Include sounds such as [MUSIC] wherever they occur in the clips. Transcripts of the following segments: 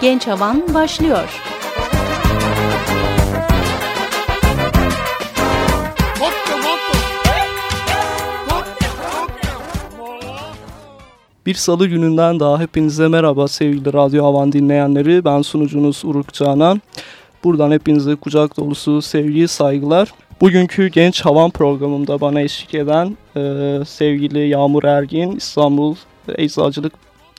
Genç Havan başlıyor. Bir salı gününden daha hepinize merhaba sevgili Radyo Havan dinleyenleri. Ben sunucunuz Uruk Canan. Buradan hepinize kucak dolusu sevgi, saygılar. Bugünkü Genç Havan programımda bana eşlik eden e, sevgili Yağmur Ergin, İstanbul Eczacılık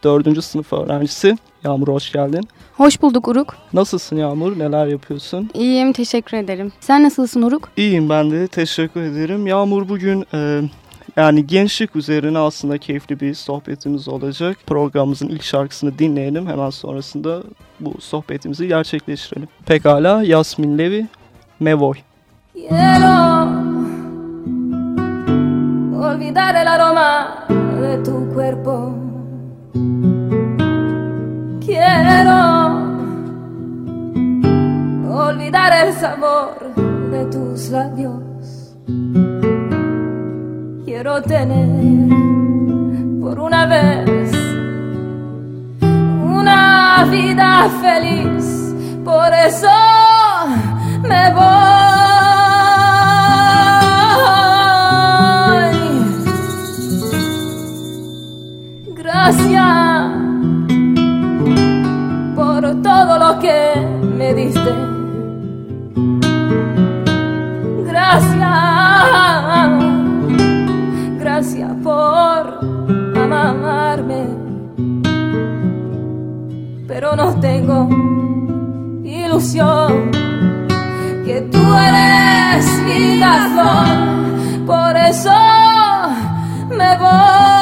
4. sınıf öğrencisi. Yağmur hoş geldin. Hoş bulduk Uruk. Nasılsın Yağmur? Neler yapıyorsun? İyiyim, teşekkür ederim. Sen nasılsın Uruk? İyiyim ben de, teşekkür ederim. Yağmur bugün e, yani gençlik üzerine aslında keyifli bir sohbetimiz olacak. Programımızın ilk şarkısını dinleyelim. Hemen sonrasında bu sohbetimizi gerçekleştirelim. Pekala Yasmin Levi, Mevoy. Quiero olvidar el aroma de tu cuerpo. Quiero olvidar el sabor de tus labios. Quiero tener por una vez una vida feliz. Por eso me voy. Gracias me diste. Gracias, gracias por amarme. Pero no tengo ilusión que tú eres mi razón, por eso me voy.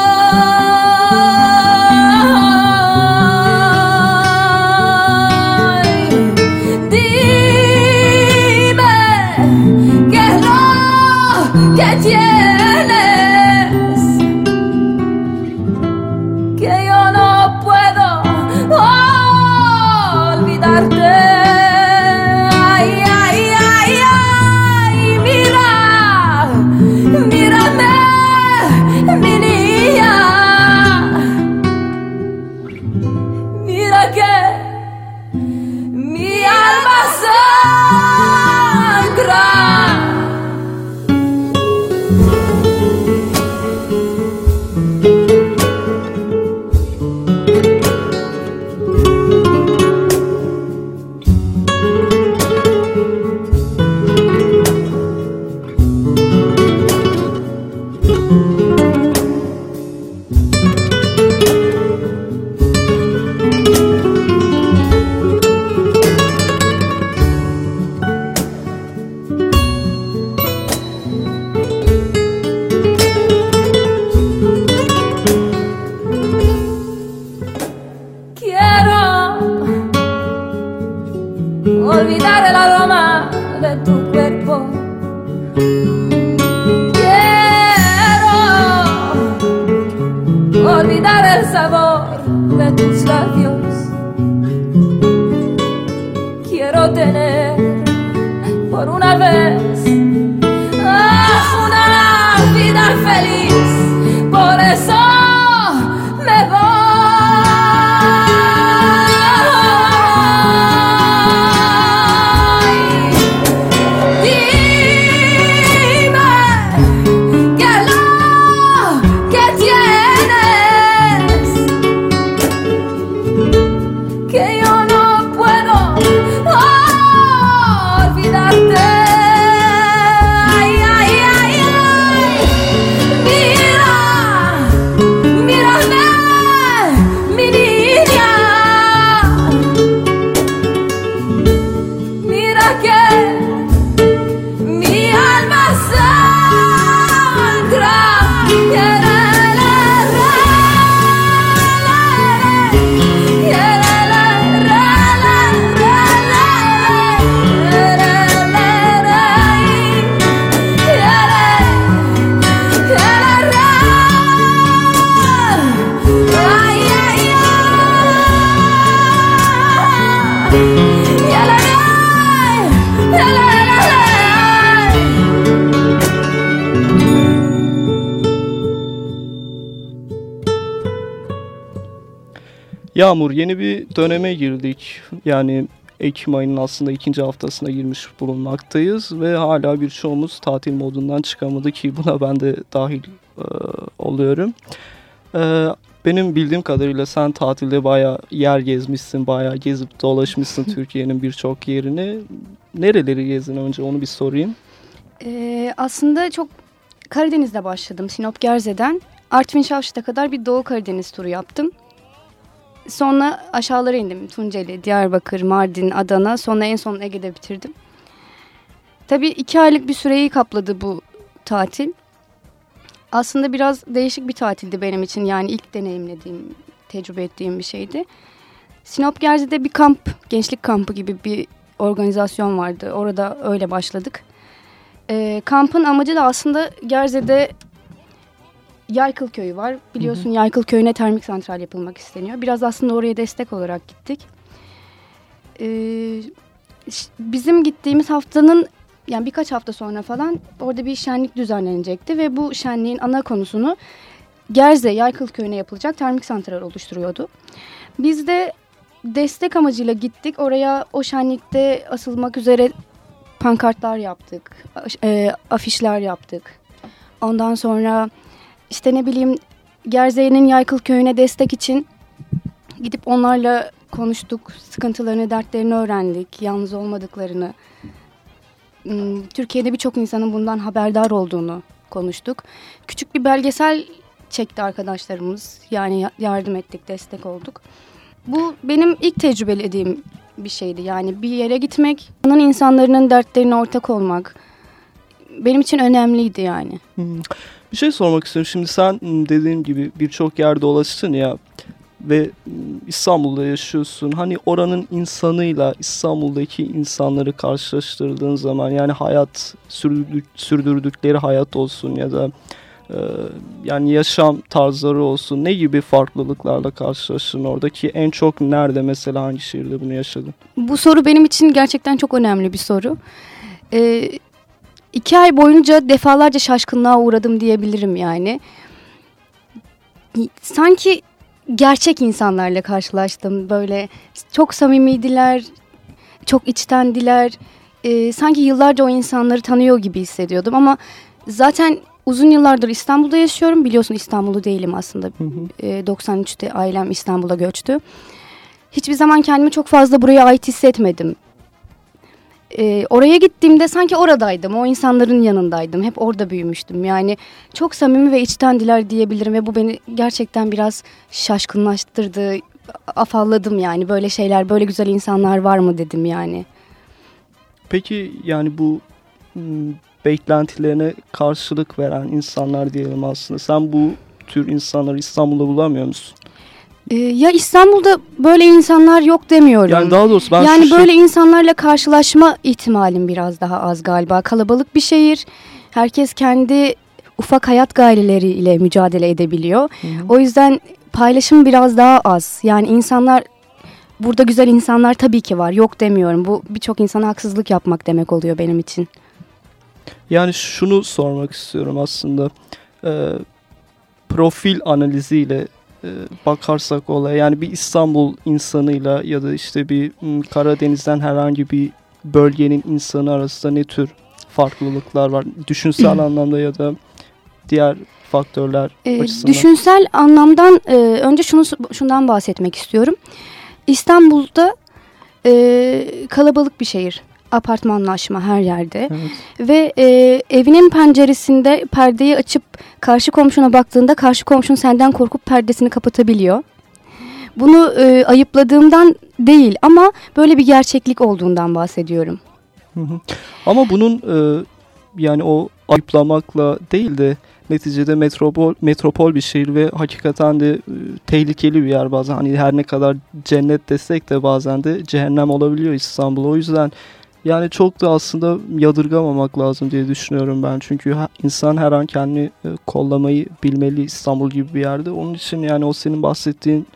De tus labios. Quiero tener por una vez Yağmur yeni bir döneme girdik. Yani Ekim ayının aslında ikinci haftasına girmiş bulunmaktayız ve hala birçoğumuz tatil modundan çıkamadı ki buna ben de dahil e, oluyorum. E, benim bildiğim kadarıyla sen tatilde bayağı yer gezmişsin, bayağı gezip dolaşmışsın [LAUGHS] Türkiye'nin birçok yerini. Nereleri gezdin önce onu bir sorayım. Ee, aslında çok Karadeniz'de başladım Sinop Gerze'den. Artvin Şavşat'a kadar bir Doğu Karadeniz turu yaptım. Sonra aşağılara indim. Tunceli, Diyarbakır, Mardin, Adana. Sonra en son Ege'de bitirdim. Tabii iki aylık bir süreyi kapladı bu tatil. Aslında biraz değişik bir tatildi benim için. Yani ilk deneyimlediğim, tecrübe ettiğim bir şeydi. Sinop Gerze'de bir kamp, gençlik kampı gibi bir organizasyon vardı. Orada öyle başladık. E, kampın amacı da aslında Gerze'de Yaykıl Köyü var. Biliyorsun hı hı. Yaykıl Köyü'ne termik santral yapılmak isteniyor. Biraz aslında oraya destek olarak gittik. Ee, bizim gittiğimiz haftanın yani birkaç hafta sonra falan orada bir şenlik düzenlenecekti ve bu şenliğin ana konusunu Gerze Yaykıl Köyü'ne yapılacak termik santral oluşturuyordu. Biz de destek amacıyla gittik. Oraya o şenlikte asılmak üzere pankartlar yaptık, e, afişler yaptık. Ondan sonra işte ne bileyim Gerze'nin Yaykıl Köyü'ne destek için gidip onlarla konuştuk. Sıkıntılarını, dertlerini öğrendik. Yalnız olmadıklarını. Hmm, Türkiye'de birçok insanın bundan haberdar olduğunu konuştuk. Küçük bir belgesel çekti arkadaşlarımız. Yani yardım ettik, destek olduk. Bu benim ilk tecrübelediğim bir şeydi. Yani bir yere gitmek, onun insanların dertlerine ortak olmak benim için önemliydi yani. Hmm. Bir şey sormak istiyorum. Şimdi sen hmm, dediğim gibi birçok yerde dolaştın ya ve hmm, İstanbul'da yaşıyorsun. Hani oranın insanıyla İstanbul'daki insanları karşılaştırdığın zaman yani hayat sürdürdükleri hayat olsun ya da e, yani yaşam tarzları olsun ne gibi farklılıklarla karşılaştın oradaki en çok nerede mesela hangi şehirde bunu yaşadın? Bu soru benim için gerçekten çok önemli bir soru. Ee, iki ay boyunca defalarca şaşkınlığa uğradım diyebilirim yani. Sanki gerçek insanlarla karşılaştım. Böyle çok samimiydiler, çok içtendiler. Ee, sanki yıllarca o insanları tanıyor gibi hissediyordum ama zaten uzun yıllardır İstanbul'da yaşıyorum. Biliyorsun İstanbul'da değilim aslında. Hı hı. Ee, 93'te ailem İstanbul'a göçtü. Hiçbir zaman kendimi çok fazla buraya ait hissetmedim e, oraya gittiğimde sanki oradaydım. O insanların yanındaydım. Hep orada büyümüştüm. Yani çok samimi ve içtendiler diyebilirim ve bu beni gerçekten biraz şaşkınlaştırdı. Afalladım yani böyle şeyler, böyle güzel insanlar var mı dedim yani. Peki yani bu beklentilerine karşılık veren insanlar diyelim aslında. Sen bu tür insanları İstanbul'da bulamıyor musun? Ee, ya İstanbul'da böyle insanlar yok demiyorum. Yani daha doğrusu ben Yani böyle şey... insanlarla karşılaşma ihtimalim biraz daha az galiba. Kalabalık bir şehir. Herkes kendi ufak hayat gayreleriyle mücadele edebiliyor. Hı hı. O yüzden paylaşım biraz daha az. Yani insanlar burada güzel insanlar tabii ki var. Yok demiyorum. Bu birçok insana haksızlık yapmak demek oluyor benim için. Yani şunu sormak istiyorum aslında. Ee, profil analiziyle bakarsak olaya yani bir İstanbul insanıyla ya da işte bir Karadeniz'den herhangi bir bölgenin insanı arasında ne tür farklılıklar var? Düşünsel [CLEARS THROAT] anlamda ya da diğer faktörler e, açısından. Düşünsel anlamdan e, önce şunu şundan bahsetmek istiyorum. İstanbul'da e, kalabalık bir şehir apartmanlaşma her yerde. Evet. Ve e, evinin penceresinde perdeyi açıp karşı komşuna baktığında karşı komşun senden korkup perdesini kapatabiliyor. Bunu e, ayıpladığımdan değil ama böyle bir gerçeklik olduğundan bahsediyorum. Hı hı. Ama bunun e, yani o ayıplamakla değil de neticede metropol metropol bir şehir ve hakikaten de e, tehlikeli bir yer bazen. Hani her ne kadar cennet desek de bazen de cehennem olabiliyor İstanbul. O yüzden yani çok da aslında yadırgamamak lazım diye düşünüyorum ben. Çünkü insan her an kendini e, kollamayı bilmeli İstanbul gibi bir yerde. Onun için yani o senin bahsettiğin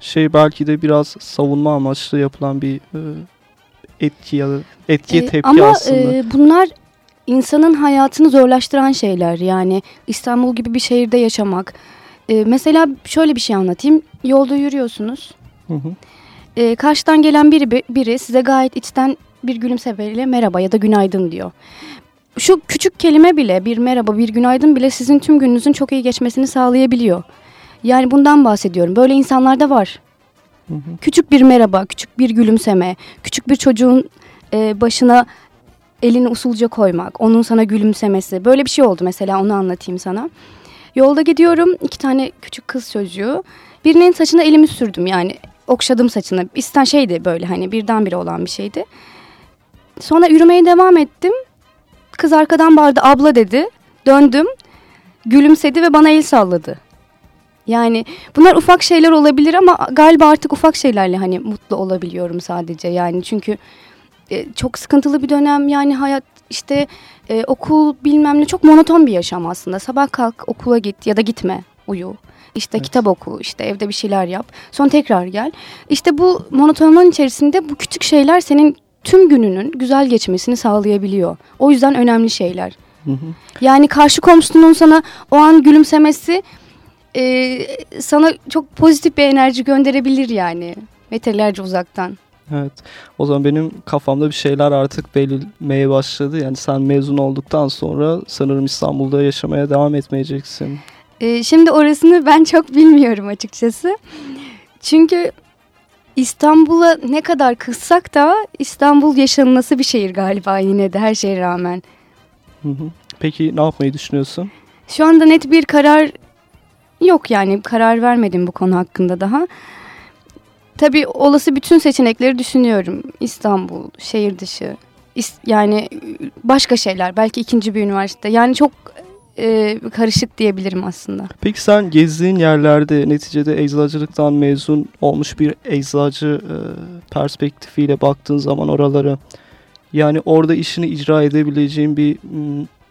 şey belki de biraz savunma amaçlı yapılan bir e, etki ya da etkiye tepki ama, aslında. Ama e, bunlar insanın hayatını zorlaştıran şeyler. Yani İstanbul gibi bir şehirde yaşamak. E, mesela şöyle bir şey anlatayım. Yolda yürüyorsunuz Hı hı. E, karşıdan gelen biri, biri size gayet içten bir gülümsemeyle merhaba ya da günaydın diyor. Şu küçük kelime bile bir merhaba bir günaydın bile sizin tüm gününüzün çok iyi geçmesini sağlayabiliyor. Yani bundan bahsediyorum. Böyle insanlar da var. Hı hı. Küçük bir merhaba, küçük bir gülümseme, küçük bir çocuğun e, başına elini usulca koymak, onun sana gülümsemesi. Böyle bir şey oldu mesela onu anlatayım sana. Yolda gidiyorum iki tane küçük kız çocuğu. Birinin saçına elimi sürdüm yani okşadım saçını. İsten şeydi böyle hani birdenbire olan bir şeydi. Sonra yürümeye devam ettim. Kız arkadan bağırdı abla dedi. Döndüm. Gülümsedi ve bana el salladı. Yani bunlar ufak şeyler olabilir ama galiba artık ufak şeylerle hani mutlu olabiliyorum sadece. Yani çünkü e, çok sıkıntılı bir dönem yani hayat işte e, okul bilmem ne çok monoton bir yaşam aslında. Sabah kalk okula git ya da gitme uyu. İşte Evet. kitap oku, işte evde bir şeyler yap. Sonra tekrar gel. İşte bu monotonluğun içerisinde bu küçük şeyler senin tüm gününün güzel geçmesini sağlayabiliyor. O yüzden önemli şeyler. Hı hı. Yani karşı komşunun sana o an gülümsemesi e, sana çok pozitif bir enerji gönderebilir yani. Metrelerce uzaktan. Evet. O zaman benim kafamda bir şeyler artık belirmeye başladı. Yani sen mezun olduktan sonra sanırım İstanbul'da yaşamaya devam etmeyeceksin. E, şimdi orasını ben çok bilmiyorum açıkçası. Çünkü İstanbul'a ne kadar kızsak da İstanbul yaşanması bir şehir galiba yine de her şeye rağmen. Hı hı. Peki ne yapmayı düşünüyorsun? Şu anda net bir karar yok yani karar vermedim bu konu hakkında daha. Tabii olası bütün seçenekleri düşünüyorum. İstanbul, şehir dışı, yani başka şeyler, belki ikinci bir üniversite. Yani çok e, karışık diyebilirim aslında. Peki sen gezdiğin yerlerde neticede eczacılıktan mezun olmuş bir eczacı e, perspektifiyle baktığın zaman oralara yani orada işini icra edebileceğin bir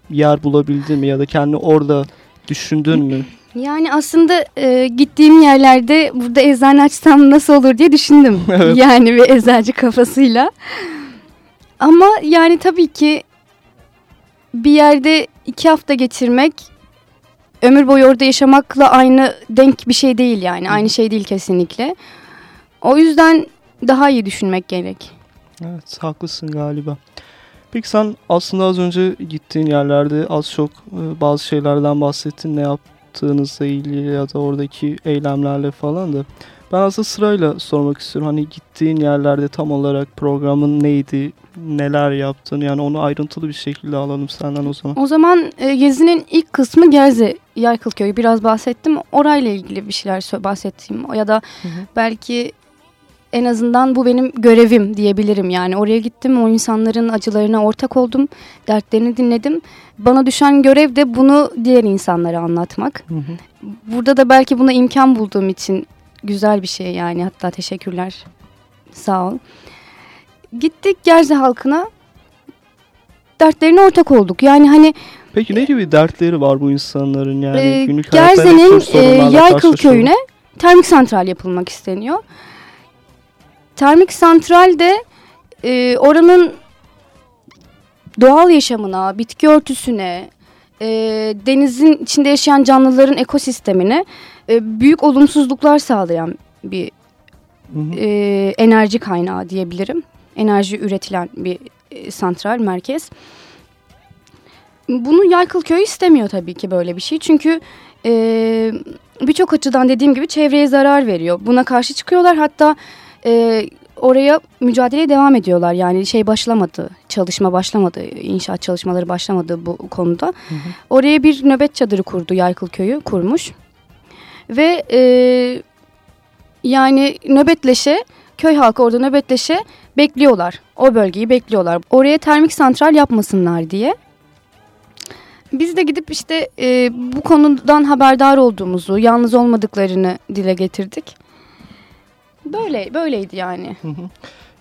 yer bulabildin mi ya da kendini orada düşündün mü? Yani aslında e, gittiğim yerlerde burada eczane açsam nasıl olur diye düşündüm. [LAUGHS] Evet. Yani bir eczacı kafasıyla. Ama yani tabii ki bir yerde iki hafta geçirmek ömür boyu orada yaşamakla aynı denk bir şey değil yani. Aynı şey değil kesinlikle. O yüzden daha iyi düşünmek gerek. Evet haklısın galiba. Peki sen aslında az önce gittiğin yerlerde az çok e, bazı şeylerden bahsettin ne yaptığınızla ilgili ya da oradaki eylemlerle falan da. Ben aslında sırayla sormak istiyorum. Hani gittiğin yerlerde tam olarak programın neydi, neler yaptın yani onu ayrıntılı bir şekilde alalım senden o zaman. O zaman e, gezinin ilk kısmı Gerze Yaykılköy'ü biraz bahsettim. Orayla ilgili bir şeyler bahsettiğim ya da Hı hı. belki en azından bu benim görevim diyebilirim. Yani oraya gittim o insanların acılarına ortak oldum. Dertlerini dinledim. Bana düşen görev de bunu diğer insanlara anlatmak. Hı hı. Burada da belki buna imkan bulduğum için güzel bir şey yani. Hatta teşekkürler. Sağ ol. Gittik Gerze halkına. Dertlerine ortak olduk. Yani hani Peki ne gibi dertleri var bu insanların yani Ee, günlük Gerze'nin e, Yaykıl köyüne termik santral yapılmak isteniyor. Termik santral de e, oranın doğal yaşamına, bitki örtüsüne, e, denizin içinde yaşayan canlıların ekosistemine e, büyük olumsuzluklar sağlayan bir Hı hı. e, enerji kaynağı diyebilirim. Enerji üretilen bir e, santral, merkez. Bunu Yaykılköy istemiyor tabii ki böyle bir şey. Çünkü e, birçok açıdan dediğim gibi çevreye zarar veriyor. Buna karşı çıkıyorlar. Hatta e, oraya mücadeleye devam ediyorlar. Yani şey başlamadı, çalışma başlamadı, inşaat çalışmaları başlamadı bu konuda. Oraya bir nöbet çadırı kurdu Yaykılköy'ü, kurmuş. Ve e, yani nöbetleşe, köy halkı orada nöbetleşe bekliyorlar. O bölgeyi bekliyorlar. Oraya termik santral yapmasınlar diye. Biz de gidip işte e, bu konudan haberdar olduğumuzu, yalnız olmadıklarını dile getirdik. Böyle böyleydi yani.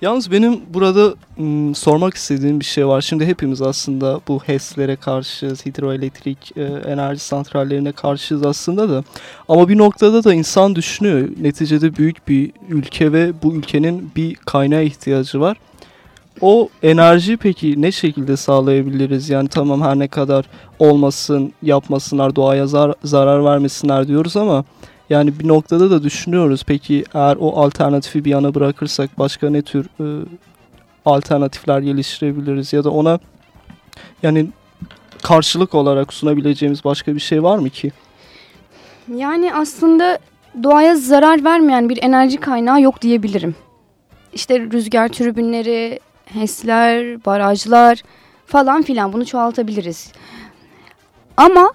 Yalnız benim burada ım, sormak istediğim bir şey var. Şimdi hepimiz aslında bu HES'lere karşıyız, hidroelektrik e, enerji santrallerine karşıyız aslında da. Ama bir noktada da insan düşünüyor. Neticede büyük bir ülke ve bu ülkenin bir kaynağa ihtiyacı var. O enerji peki ne şekilde sağlayabiliriz? Yani tamam her ne kadar olmasın, yapmasınlar, doğaya zar- zarar vermesinler diyoruz ama Yani bir noktada da düşünüyoruz. Peki eğer o alternatifi bir yana bırakırsak başka ne tür e, alternatifler geliştirebiliriz ya da ona yani karşılık olarak sunabileceğimiz başka bir şey var mı ki? Yani aslında doğaya zarar vermeyen bir enerji kaynağı yok diyebilirim. İşte rüzgar türbinleri, HES'ler, barajlar falan filan bunu çoğaltabiliriz. Ama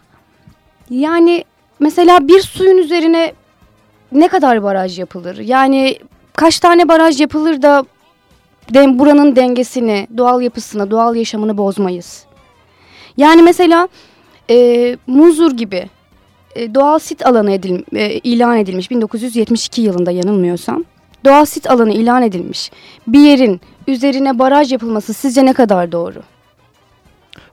yani mesela bir suyun üzerine ne kadar baraj yapılır? Yani kaç tane baraj yapılır da buranın dengesini, doğal yapısını, doğal yaşamını bozmayız? Yani mesela e, Muzur gibi e, doğal sit alanı edil, e, ilan edilmiş 1972 yılında yanılmıyorsam. Doğal sit alanı ilan edilmiş bir yerin üzerine baraj yapılması sizce ne kadar doğru?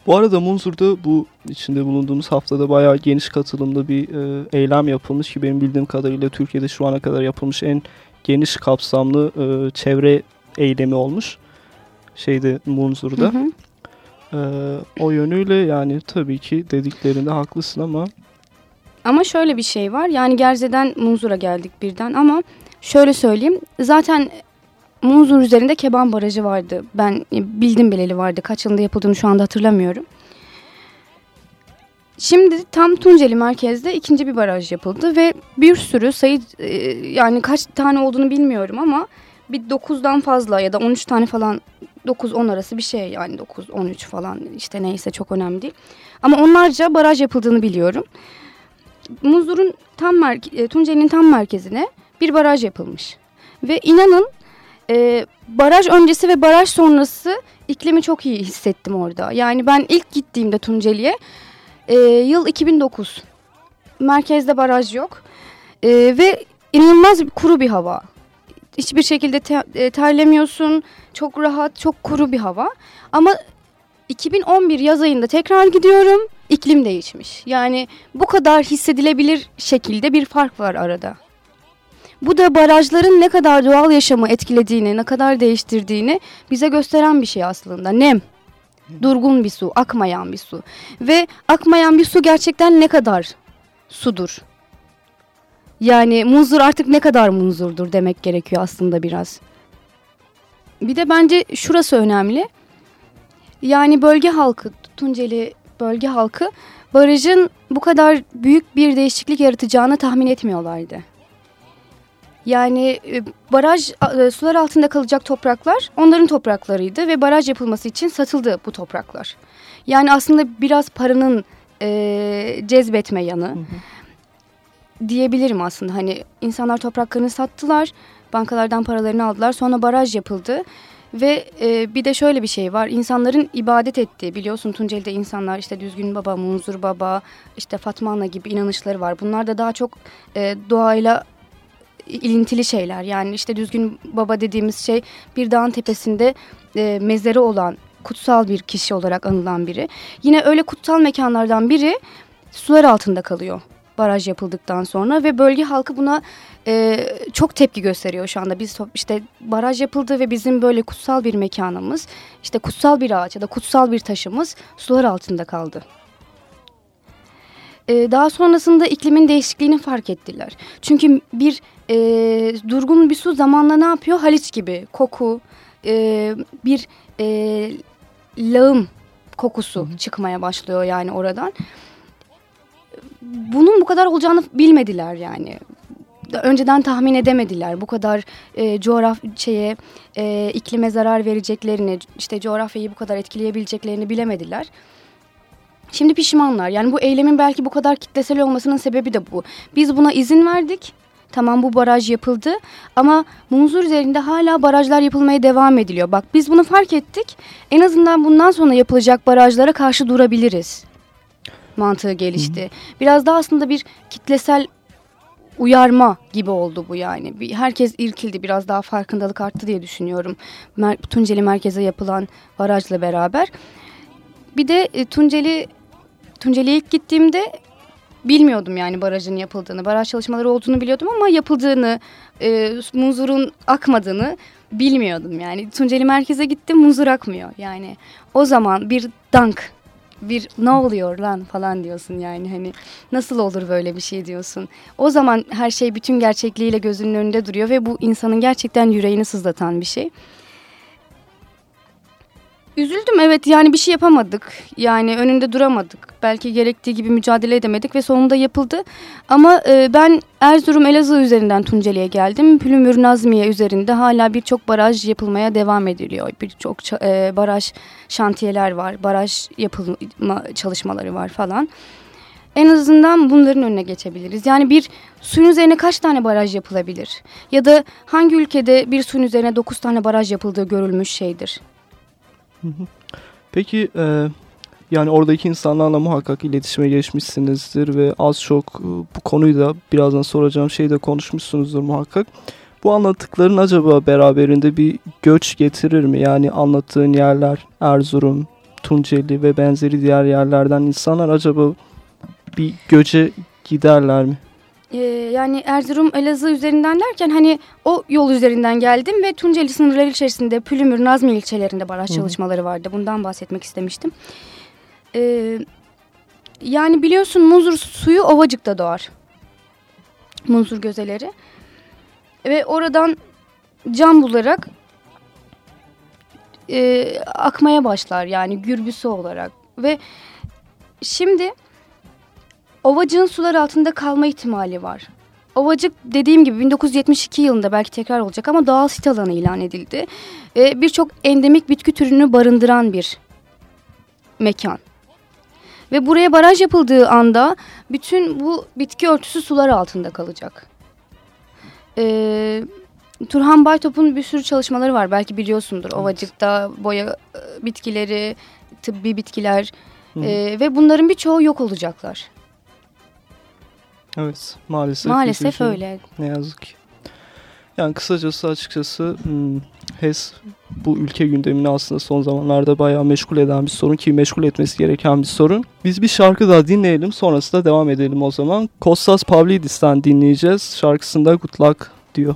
Bu arada Munzur'da bu içinde bulunduğumuz haftada bayağı geniş katılımlı bir e, eylem yapılmış ki benim bildiğim kadarıyla Türkiye'de şu ana kadar yapılmış en geniş kapsamlı e, çevre eylemi olmuş. Şeyde Munzur'da. Hı hı. E, o yönüyle yani tabii ki dediklerinde haklısın ama ama şöyle bir şey var. Yani Gerze'den Munzur'a geldik birden ama şöyle söyleyeyim. Zaten Munzur üzerinde Keban Barajı vardı. Ben e, bildim bileli vardı. Kaç yılında yapıldığını şu anda hatırlamıyorum. Şimdi tam Tunceli merkezde ikinci bir baraj yapıldı ve bir sürü sayı e, yani kaç tane olduğunu bilmiyorum ama bir 9'dan fazla ya da 13 tane falan 9-10 arası bir şey yani 9-13 falan işte neyse çok önemli değil. Ama onlarca baraj yapıldığını biliyorum. Muzur'un tam e, Tunceli'nin tam merkezine bir baraj yapılmış. Ve inanın e, baraj öncesi ve baraj sonrası iklimi çok iyi hissettim orada. Yani ben ilk gittiğimde Tunceli'ye e, yıl 2009. Merkezde baraj yok. E, ve inanılmaz kuru bir hava. Hiçbir şekilde te, e, terlemiyorsun. Çok rahat, çok kuru bir hava. Ama 2011 yaz ayında tekrar gidiyorum. İklim değişmiş. Yani bu kadar hissedilebilir şekilde bir fark var arada. Bu da barajların ne kadar doğal yaşamı etkilediğini, ne kadar değiştirdiğini bize gösteren bir şey aslında. Nem, durgun bir su, akmayan bir su. Ve akmayan bir su gerçekten ne kadar sudur? Yani muzur artık ne kadar muzurdur demek gerekiyor aslında biraz. Bir de bence şurası önemli. Yani bölge halkı, Tunceli bölge halkı barajın bu kadar büyük bir değişiklik yaratacağını tahmin etmiyorlardı. Yani e, baraj e, sular altında kalacak topraklar onların topraklarıydı ve baraj yapılması için satıldı bu topraklar. Yani aslında biraz paranın e, cezbetme yanı hı hı. diyebilirim aslında. Hani insanlar topraklarını sattılar, bankalardan paralarını aldılar, sonra baraj yapıldı. Ve e, bir de şöyle bir şey var. İnsanların ibadet ettiği biliyorsun Tunceli'de insanlar işte Düzgün Baba, Munzur Baba, işte Fatma Ana gibi inanışları var. Bunlar da daha çok e, doğayla ilintili şeyler. Yani işte Düzgün Baba dediğimiz şey bir dağın tepesinde e, mezarı olan kutsal bir kişi olarak anılan biri. Yine öyle kutsal mekanlardan biri sular altında kalıyor baraj yapıldıktan sonra ve bölge halkı buna e, çok tepki gösteriyor şu anda. Biz işte baraj yapıldı ve bizim böyle kutsal bir mekanımız, işte kutsal bir ağaç ya da kutsal bir taşımız sular altında kaldı. E, daha sonrasında iklimin değişikliğini fark ettiler. Çünkü bir e, durgun bir su zamanla ne yapıyor? Haliç gibi koku, e, bir e, lağım kokusu hı hı. çıkmaya başlıyor yani oradan. Bunun bu kadar olacağını bilmediler yani önceden tahmin edemediler. Bu kadar e, coğraf şeye e, iklime zarar vereceklerini, işte coğrafyayı bu kadar etkileyebileceklerini bilemediler. Şimdi pişmanlar. Yani bu eylemin belki bu kadar kitlesel olmasının sebebi de bu. Biz buna izin verdik. Tamam bu baraj yapıldı ama Munzur üzerinde hala barajlar yapılmaya devam ediliyor. Bak biz bunu fark ettik. En azından bundan sonra yapılacak barajlara karşı durabiliriz. Mantığı gelişti. Hı. Biraz daha aslında bir kitlesel uyarma gibi oldu bu yani. Bir, herkes irkildi biraz daha farkındalık arttı diye düşünüyorum. Mer Tunceli merkeze yapılan barajla beraber. Bir de e, Tunceli Tunceli'ye ilk gittiğimde bilmiyordum yani barajın yapıldığını. Baraj çalışmaları olduğunu biliyordum ama yapıldığını, e, muzurun akmadığını bilmiyordum yani. Tunceli merkeze gittim muzur akmıyor yani. O zaman bir dank bir ne oluyor lan falan diyorsun yani hani nasıl olur böyle bir şey diyorsun. O zaman her şey bütün gerçekliğiyle gözünün önünde duruyor ve bu insanın gerçekten yüreğini sızlatan bir şey. Üzüldüm evet yani bir şey yapamadık. Yani önünde duramadık. Belki gerektiği gibi mücadele edemedik ve sonunda yapıldı. Ama e, ben Erzurum Elazığ üzerinden Tunceli'ye geldim. Pülümür Nazmiye üzerinde hala birçok baraj yapılmaya devam ediliyor. Birçok e, baraj şantiyeler var. Baraj yapılma çalışmaları var falan. En azından bunların önüne geçebiliriz. Yani bir suyun üzerine kaç tane baraj yapılabilir? Ya da hangi ülkede bir suyun üzerine dokuz tane baraj yapıldığı görülmüş şeydir? Peki e, yani oradaki insanlarla muhakkak iletişime geçmişsinizdir ve az çok e, bu konuyu da birazdan soracağım şeyi de konuşmuşsunuzdur muhakkak. Bu anlattıkların acaba beraberinde bir göç getirir mi? Yani anlattığın yerler Erzurum, Tunceli ve benzeri diğer yerlerden insanlar acaba bir göçe giderler mi? Ee, yani Erzurum Elazığ üzerinden derken hani o yol üzerinden geldim ve Tunceli sınırları içerisinde Pülümür, Nazmi ilçelerinde baraj çalışmaları vardı. Bundan bahsetmek istemiştim. Ee, yani biliyorsun muzur suyu Ovacık'ta doğar. Muzur gözeleri. Ve oradan cam bularak e, akmaya başlar yani gürbüsü olarak. Ve şimdi Ovacık'ın sular altında kalma ihtimali var. Ovacık dediğim gibi 1972 yılında belki tekrar olacak ama doğal sit alanı ilan edildi. Ee, Birçok endemik bitki türünü barındıran bir mekan. Ve buraya baraj yapıldığı anda bütün bu bitki örtüsü sular altında kalacak. Ee, Turhan Baytop'un bir sürü çalışmaları var belki biliyorsundur. Ovacık'ta boya e, bitkileri, tıbbi bitkiler e, ve bunların birçoğu yok olacaklar. Evet maalesef. Maalesef öyle. Ne yazık ki. Yani kısacası açıkçası hmm, HES bu ülke gündemini aslında son zamanlarda bayağı meşgul eden bir sorun ki meşgul etmesi gereken bir sorun. Biz bir şarkı daha dinleyelim sonrasında devam edelim o zaman. Kostas Pavlidis'ten dinleyeceğiz. Şarkısında Good Luck diyor.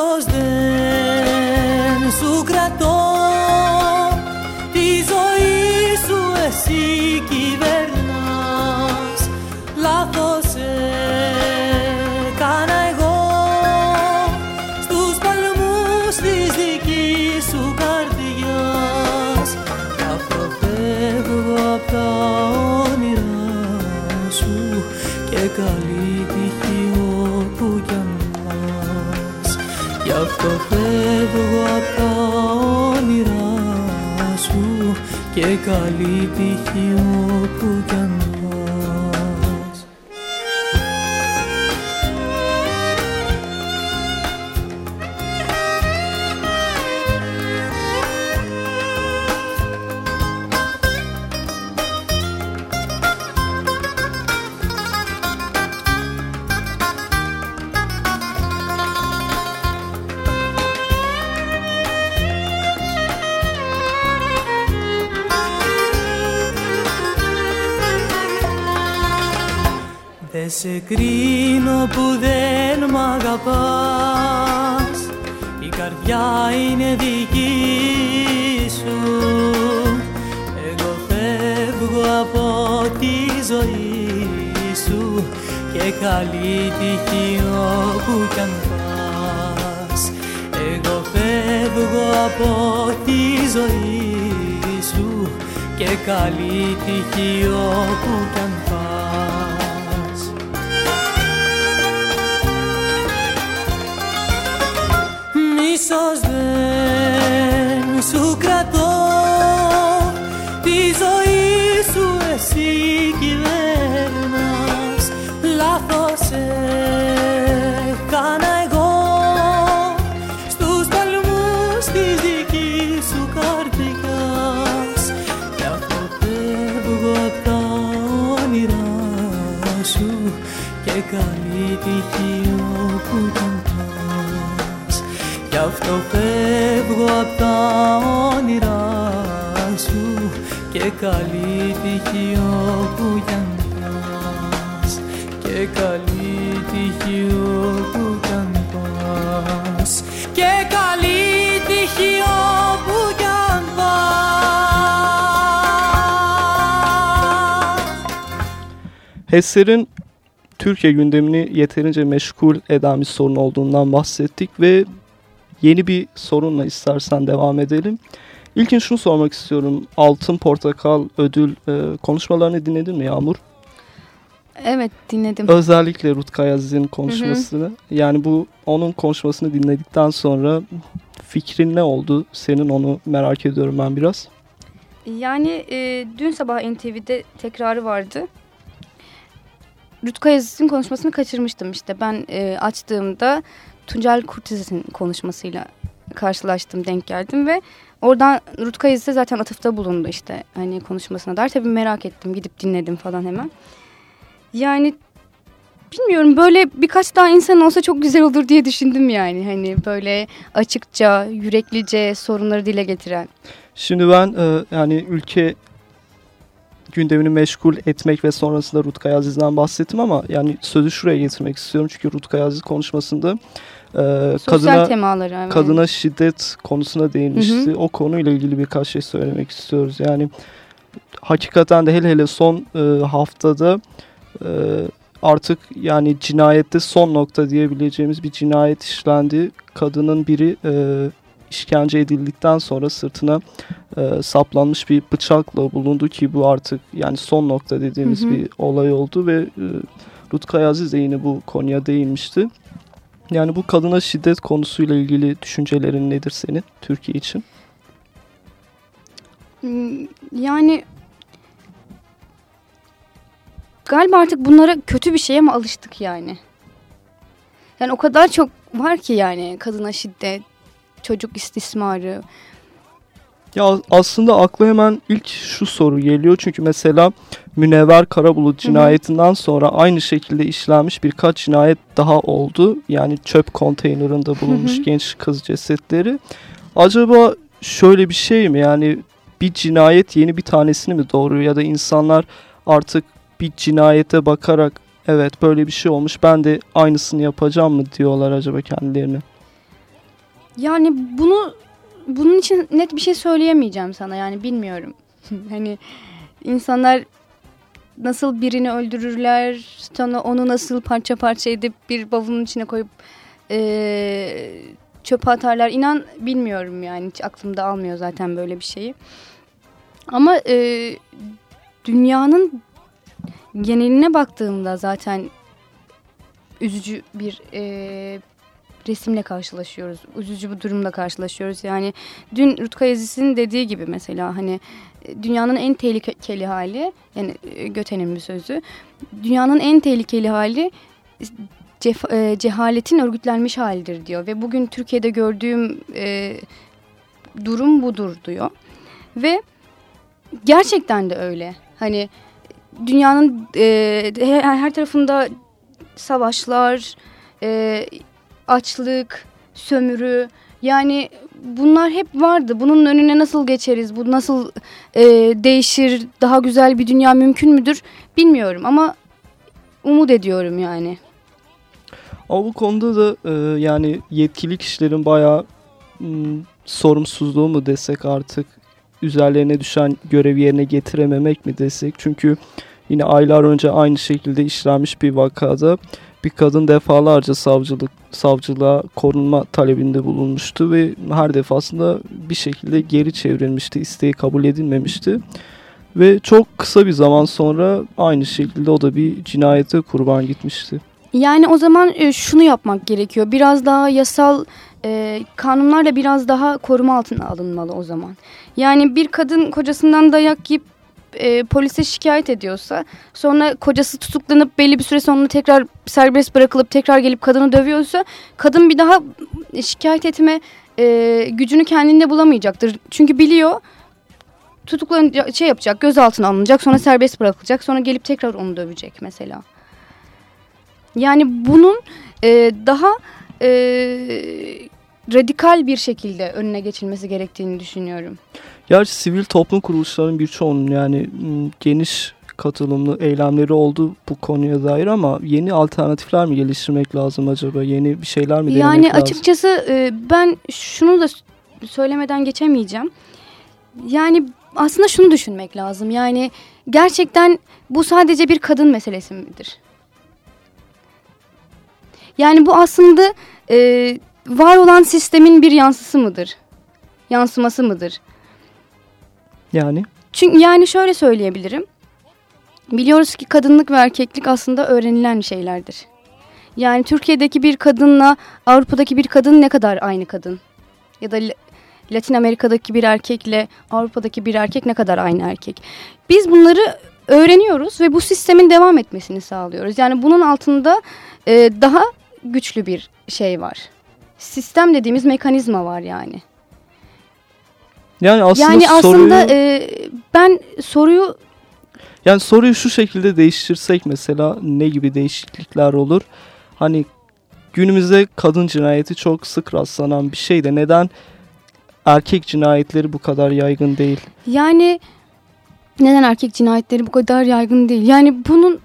Μίσος δεν σου κρατώ. Τη ζωή σου εσύ κυβερνάς καλή τύχη όπου κι καλή τύχη όπου κι αν πας. Εγώ φεύγω από τη ζωή σου και καλή τύχη όπου κι αν πας. Μίσος δεν σου κρατώ αυτό φεύγω απ' τα όνειρά σου και καλή τύχη όπου κι αν πας και καλή τύχη όπου κι αν πας και καλή τύχη όπου κι αν πας HES'lerin Türkiye gündemini yeterince meşgul eden bir sorun olduğundan bahsettik ve yeni bir sorunla istersen devam edelim. İlkin şunu sormak istiyorum. Altın Portakal ödül e, konuşmalarını dinledin mi Yağmur? Evet dinledim. Özellikle Rutkay Aziz'in konuşmasını. Yani bu onun konuşmasını dinledikten sonra fikrin ne oldu? Senin onu merak ediyorum ben biraz. Yani e, dün sabah NTV'de tekrarı vardı. Rutkay Aziz'in konuşmasını kaçırmıştım işte. Ben e, açtığımda Tuncel Kurtiz'in konuşmasıyla karşılaştım, denk geldim ve oradan Rutkay Aziz de zaten atıfta bulundu işte hani konuşmasına dair. Tabii merak ettim, gidip dinledim falan hemen. Yani bilmiyorum böyle birkaç daha insan olsa çok güzel olur diye düşündüm yani. Hani böyle açıkça, yüreklice sorunları dile getiren. Şimdi ben e, yani ülke gündemini meşgul etmek ve sonrasında Rutkay Aziz'den bahsettim ama yani sözü şuraya getirmek istiyorum. Çünkü Rutkay Aziz konuşmasında e, Sosyal kadına temaları. evet. kadına şiddet konusuna değinmişti. Hı hı. O konuyla ilgili birkaç şey söylemek istiyoruz. Yani hakikaten de hele hele son e, haftada e, artık yani cinayette son nokta diyebileceğimiz bir cinayet işlendi. Kadının biri e, işkence edildikten sonra sırtına e, saplanmış bir bıçakla bulundu ki bu artık yani son nokta dediğimiz Hı hı. bir olay oldu ve e, Rutkay Aziz de yine bu konuya değinmişti. Yani bu kadına şiddet konusuyla ilgili düşüncelerin nedir senin Türkiye için? Hmm, Yani galiba artık bunlara kötü bir şeye mi alıştık yani? Yani o kadar çok var ki yani kadına şiddet, çocuk istismarı. Ya aslında akla hemen ilk şu soru geliyor. Çünkü mesela Münevver Karabulut cinayetinden sonra aynı şekilde işlenmiş birkaç cinayet daha oldu. Yani çöp konteynerında bulunmuş Hı hı. genç kız cesetleri. Acaba şöyle bir şey mi? Yani bir cinayet yeni bir tanesini mi doğuruyor ya da insanlar artık bir cinayete bakarak evet böyle bir şey olmuş ben de aynısını yapacağım mı diyorlar acaba kendilerine? Yani bunu bunun için net bir şey söyleyemeyeceğim sana yani bilmiyorum. [LAUGHS] hani insanlar nasıl birini öldürürler, sonra onu nasıl parça parça edip bir bavulun içine koyup eee çöpe atarlar. İnan bilmiyorum yani hiç aklımda almıyor zaten böyle bir şeyi. Ama eee, dünyanın geneline baktığımda zaten üzücü bir eee, resimle karşılaşıyoruz. Üzücü bir durumla karşılaşıyoruz. Yani dün Rutkay Aziz'in dediği gibi mesela hani e, dünyanın en tehlikeli hali yani e, Göte'nin bir sözü. Dünyanın en tehlikeli hali e, cehaletin örgütlenmiş halidir diyor ve bugün Türkiye'de gördüğüm e, durum budur diyor. Ve gerçekten de öyle. Hani dünyanın e, her, her tarafında savaşlar, e, açlık, sömürü yani bunlar hep vardı. Bunun önüne nasıl geçeriz? Bu nasıl e, değişir? Daha güzel bir dünya mümkün müdür? Bilmiyorum ama umut ediyorum yani. Ama bu konuda da e, yani yetkili kişilerin bayağı m, sorumsuzluğu mu desek artık üzerlerine düşen görevi yerine getirememek mi desek? Çünkü Yine aylar önce aynı şekilde işlenmiş bir vakada bir kadın defalarca savcılık savcılığa korunma talebinde bulunmuştu ve her defasında bir şekilde geri çevrilmişti, isteği kabul edilmemişti. Ve çok kısa bir zaman sonra aynı şekilde o da bir cinayete kurban gitmişti. Yani o zaman e, şunu yapmak gerekiyor. Biraz daha yasal e, kanunlarla biraz daha koruma altına alınmalı o zaman. Yani bir kadın kocasından dayak yiyip e, polise şikayet ediyorsa sonra kocası tutuklanıp belli bir süre sonra tekrar serbest bırakılıp tekrar gelip kadını dövüyorsa kadın bir daha şikayet etme e, gücünü kendinde bulamayacaktır. Çünkü biliyor tutuklanacak şey yapacak gözaltına alınacak sonra serbest bırakılacak sonra gelip tekrar onu dövecek mesela. Yani bunun e, daha e, radikal bir şekilde önüne geçilmesi gerektiğini düşünüyorum. Gerçi sivil toplum kuruluşlarının birçoğunun yani geniş katılımlı eylemleri oldu bu konuya dair ama yeni alternatifler mi geliştirmek lazım acaba? Yeni bir şeyler mi denemek yani lazım? Yani açıkçası e, ben şunu da söylemeden geçemeyeceğim. Yani aslında şunu düşünmek lazım. Yani gerçekten bu sadece bir kadın meselesi midir? Yani bu aslında e, var olan sistemin bir yansısı mıdır? Yansıması mıdır? Yani? Çünkü yani şöyle söyleyebilirim. Biliyoruz ki kadınlık ve erkeklik aslında öğrenilen şeylerdir. Yani Türkiye'deki bir kadınla Avrupa'daki bir kadın ne kadar aynı kadın? Ya da Latin Amerika'daki bir erkekle Avrupa'daki bir erkek ne kadar aynı erkek? Biz bunları öğreniyoruz ve bu sistemin devam etmesini sağlıyoruz. Yani bunun altında e, daha güçlü bir şey var. Sistem dediğimiz mekanizma var yani. Yani aslında, yani aslında soruyu, e, ben soruyu yani soruyu şu şekilde değiştirsek mesela ne gibi değişiklikler olur? Hani günümüzde kadın cinayeti çok sık rastlanan bir şey de neden erkek cinayetleri bu kadar yaygın değil? Yani neden erkek cinayetleri bu kadar yaygın değil? Yani bunun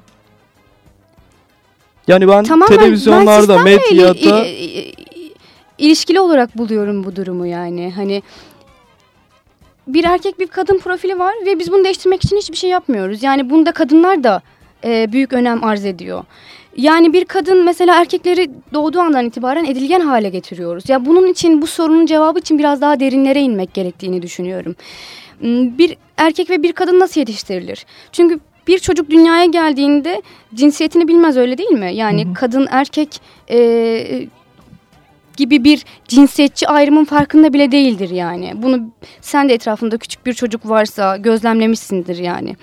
yani ben Tamamen televizyonlarda, ben medyada ilişkili olarak buluyorum bu durumu yani. Hani bir erkek bir kadın profili var ve biz bunu değiştirmek için hiçbir şey yapmıyoruz. Yani bunda kadınlar da e, büyük önem arz ediyor. Yani bir kadın mesela erkekleri doğduğu andan itibaren edilgen hale getiriyoruz. Ya bunun için bu sorunun cevabı için biraz daha derinlere inmek gerektiğini düşünüyorum. Hmm, bir erkek ve bir kadın nasıl yetiştirilir? Çünkü bir çocuk dünyaya geldiğinde cinsiyetini bilmez öyle değil mi? Yani hı hı. kadın erkek e, gibi bir cinsiyetçi ayrımın farkında bile değildir yani. Bunu sen de etrafında küçük bir çocuk varsa gözlemlemişsindir yani.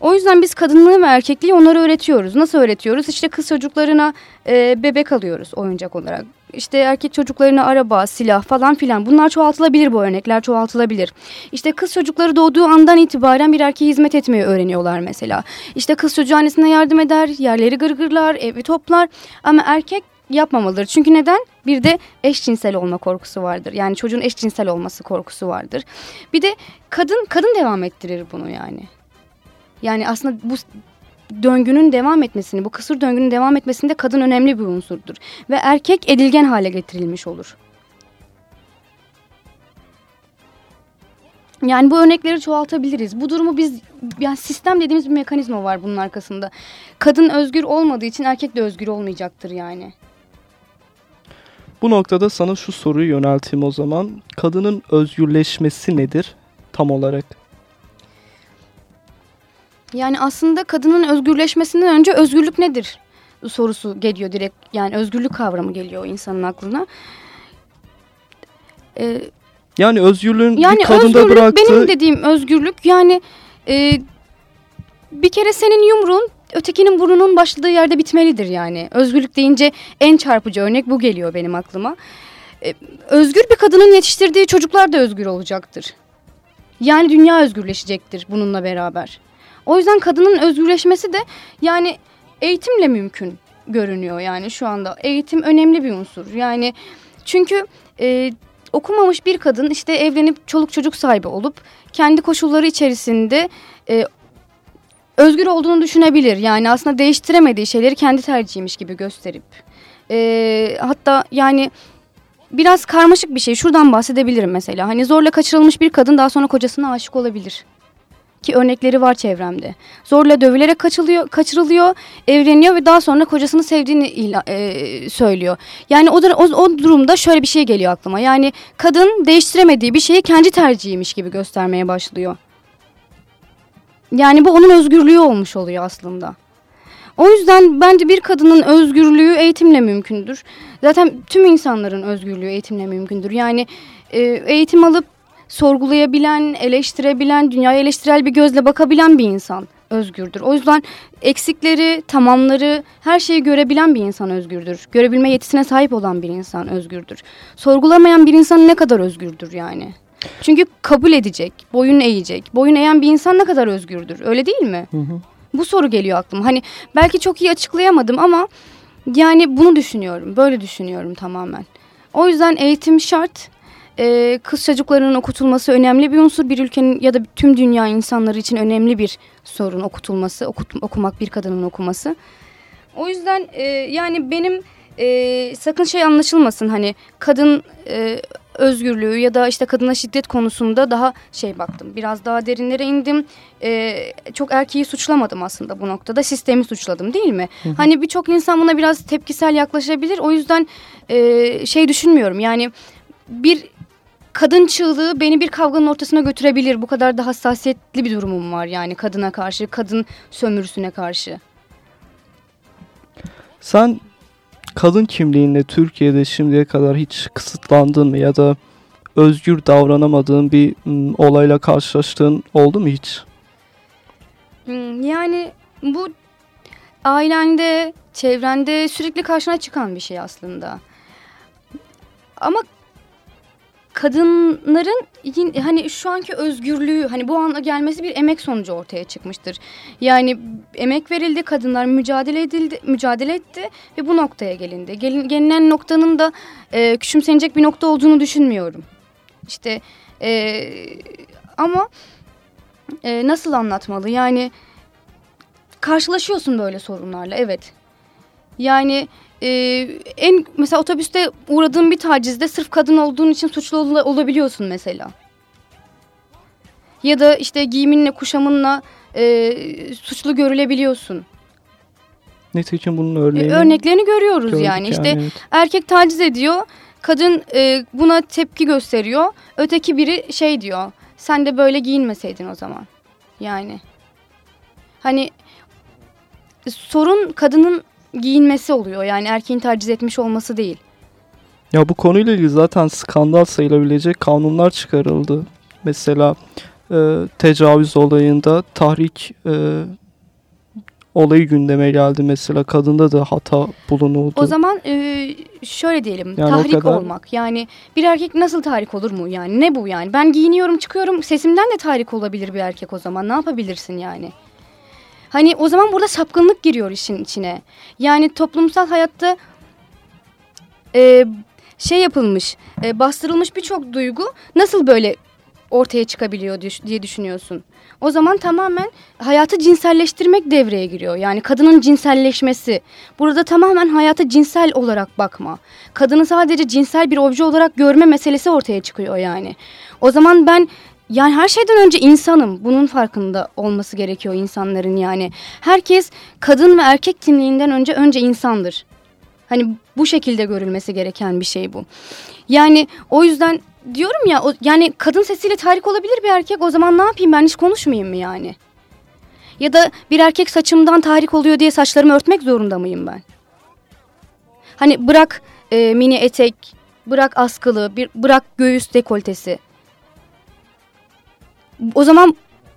O yüzden biz kadınlığı ve erkekliği onlara öğretiyoruz. Nasıl öğretiyoruz? İşte kız çocuklarına e, bebek alıyoruz oyuncak olarak. İşte erkek çocuklarına araba, silah falan filan. Bunlar çoğaltılabilir bu örnekler çoğaltılabilir. İşte kız çocukları doğduğu andan itibaren bir erkeğe hizmet etmeyi öğreniyorlar mesela. İşte kız çocuğu annesine yardım eder, yerleri gırgırlar, evi toplar. Ama erkek yapmamalıdır. Çünkü neden? Bir de eşcinsel olma korkusu vardır. Yani çocuğun eşcinsel olması korkusu vardır. Bir de kadın kadın devam ettirir bunu yani. Yani aslında bu döngünün devam etmesini, bu kısır döngünün devam etmesinde kadın önemli bir unsurdur. Ve erkek edilgen hale getirilmiş olur. Yani bu örnekleri çoğaltabiliriz. Bu durumu biz yani sistem dediğimiz bir mekanizma var bunun arkasında. Kadın özgür olmadığı için erkek de özgür olmayacaktır yani. Bu noktada sana şu soruyu yönelteyim o zaman. Kadının özgürleşmesi nedir tam olarak? Yani aslında kadının özgürleşmesinden önce özgürlük nedir sorusu geliyor direkt. Yani özgürlük kavramı geliyor insanın aklına. Ee, yani özgürlüğün yani bir kadında özgürlük, bıraktığı... Benim dediğim özgürlük yani e, bir kere senin yumruğun ötekinin burnunun başladığı yerde bitmelidir yani. Özgürlük deyince en çarpıcı örnek bu geliyor benim aklıma. Ee, özgür bir kadının yetiştirdiği çocuklar da özgür olacaktır. Yani dünya özgürleşecektir bununla beraber. O yüzden kadının özgürleşmesi de yani eğitimle mümkün görünüyor yani şu anda. Eğitim önemli bir unsur. Yani çünkü e, okumamış bir kadın işte evlenip çoluk çocuk sahibi olup kendi koşulları içerisinde e, özgür olduğunu düşünebilir. Yani aslında değiştiremediği şeyleri kendi tercihiymiş gibi gösterip. E, hatta yani biraz karmaşık bir şey. Şuradan bahsedebilirim mesela. Hani zorla kaçırılmış bir kadın daha sonra kocasına aşık olabilir. ki örnekleri var çevremde. Zorla dövülerek kaçılıyor, kaçırılıyor, evleniyor ve daha sonra kocasını sevdiğini ila, e, söylüyor. Yani o, o, o durumda şöyle bir şey geliyor aklıma. Yani kadın değiştiremediği bir şeyi kendi tercihiymiş gibi göstermeye başlıyor. Yani bu onun özgürlüğü olmuş oluyor aslında. O yüzden bence bir kadının özgürlüğü eğitimle mümkündür. Zaten tüm insanların özgürlüğü eğitimle mümkündür. Yani e, eğitim alıp sorgulayabilen, eleştirebilen, dünyaya eleştirel bir gözle bakabilen bir insan özgürdür. O yüzden eksikleri, tamamları, her şeyi görebilen bir insan özgürdür. Görebilme yetisine sahip olan bir insan özgürdür. Sorgulamayan bir insan ne kadar özgürdür yani? Çünkü kabul edecek, boyun eğecek. Boyun eğen bir insan ne kadar özgürdür? Öyle değil mi? Hı hı. Bu soru geliyor aklıma. Hani belki çok iyi açıklayamadım ama yani bunu düşünüyorum. Böyle düşünüyorum tamamen. O yüzden eğitim şart. Ee, kız çocuklarının okutulması önemli bir unsur. Bir ülkenin ya da tüm dünya insanları için önemli bir sorun okutulması, okut, okumak bir kadının okuması. O yüzden e, yani benim e, sakın şey anlaşılmasın hani kadın e, özgürlüğü ya da işte kadına şiddet konusunda daha şey baktım. Biraz daha derinlere indim. Ee, çok erkeği suçlamadım aslında bu noktada. Sistemi suçladım değil mi? Hı hı. Hani birçok insan buna biraz tepkisel yaklaşabilir. O yüzden e, şey düşünmüyorum. Yani bir kadın çığlığı beni bir kavganın ortasına götürebilir. Bu kadar da hassasiyetli bir durumum var yani kadına karşı, kadın sömürüsüne karşı. Sen kadın kimliğinle Türkiye'de şimdiye kadar hiç kısıtlandın mı ya da özgür davranamadığın bir m, olayla karşılaştığın oldu mu hiç? Hmm, yani bu ailende, çevrende sürekli karşına çıkan bir şey aslında. Ama kadınların hani şu anki özgürlüğü hani bu ana gelmesi bir emek sonucu ortaya çıkmıştır. Yani emek verildi, kadınlar mücadele edildi, mücadele etti ve bu noktaya gelindi. Gelin, gelinen noktanın da e, küçümsenecek bir nokta olduğunu düşünmüyorum. İşte e, ama e, nasıl anlatmalı? Yani karşılaşıyorsun böyle sorunlarla evet. Yani e, en mesela otobüste uğradığın bir tacizde sırf kadın olduğun için suçlu ol, olabiliyorsun mesela. Ya da işte giyiminle kuşamınla e, suçlu görülebiliyorsun. Nitekim bunun örneğini, e, örneklerini görüyoruz yani. yani. İşte evet. erkek taciz ediyor, kadın e, buna tepki gösteriyor. Öteki biri şey diyor, sen de böyle giyinmeseydin o zaman. Yani hani sorun kadının giyinmesi oluyor. Yani erkeğin taciz etmiş olması değil. Ya bu konuyla ilgili zaten skandal sayılabilecek kanunlar çıkarıldı. Mesela e, tecavüz olayında tahrik e, olayı gündeme geldi mesela. Kadında da hata bulunuldu. O zaman e, şöyle diyelim yani tahrik kadar... olmak. Yani bir erkek nasıl tahrik olur mu yani? Ne bu yani? Ben giyiniyorum çıkıyorum sesimden de tahrik olabilir bir erkek o zaman. Ne yapabilirsin yani? Hani o zaman burada sapkınlık giriyor işin içine. Yani toplumsal hayatta e, şey yapılmış, e, bastırılmış birçok duygu nasıl böyle ortaya çıkabiliyor diye düşünüyorsun. O zaman tamamen hayatı cinselleştirmek devreye giriyor. Yani kadının cinselleşmesi. Burada tamamen hayata cinsel olarak bakma. Kadını sadece cinsel bir obje olarak görme meselesi ortaya çıkıyor yani. O zaman ben yani her şeyden önce insanım. Bunun farkında olması gerekiyor insanların yani. Herkes kadın ve erkek kimliğinden önce önce insandır. Hani bu şekilde görülmesi gereken bir şey bu. Yani o yüzden diyorum ya o, yani kadın sesiyle tahrik olabilir bir erkek o zaman ne yapayım ben hiç konuşmayayım mı yani? Ya da bir erkek saçımdan tahrik oluyor diye saçlarımı örtmek zorunda mıyım ben? Hani bırak e, mini etek, bırak askılı, bir, bırak göğüs dekoltesi. O zaman